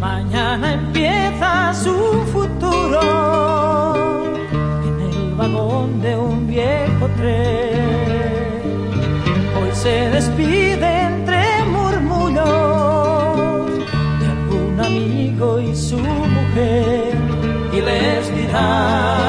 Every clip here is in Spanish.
Mañana empieza su futuro en el vagón de un viejo tren. Hoy se despide entre murmullos de algún amigo y su mujer y les dirá.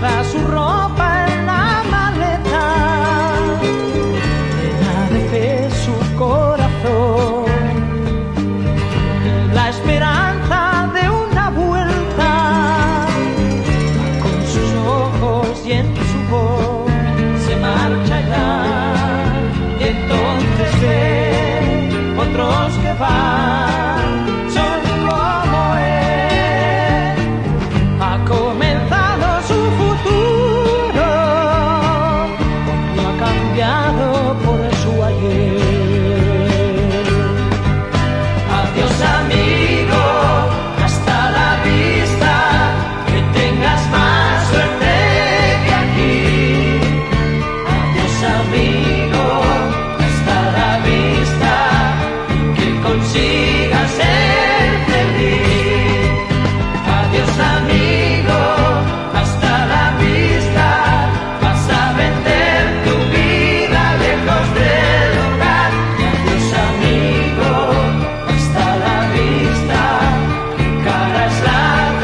guarda su ropa.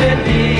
did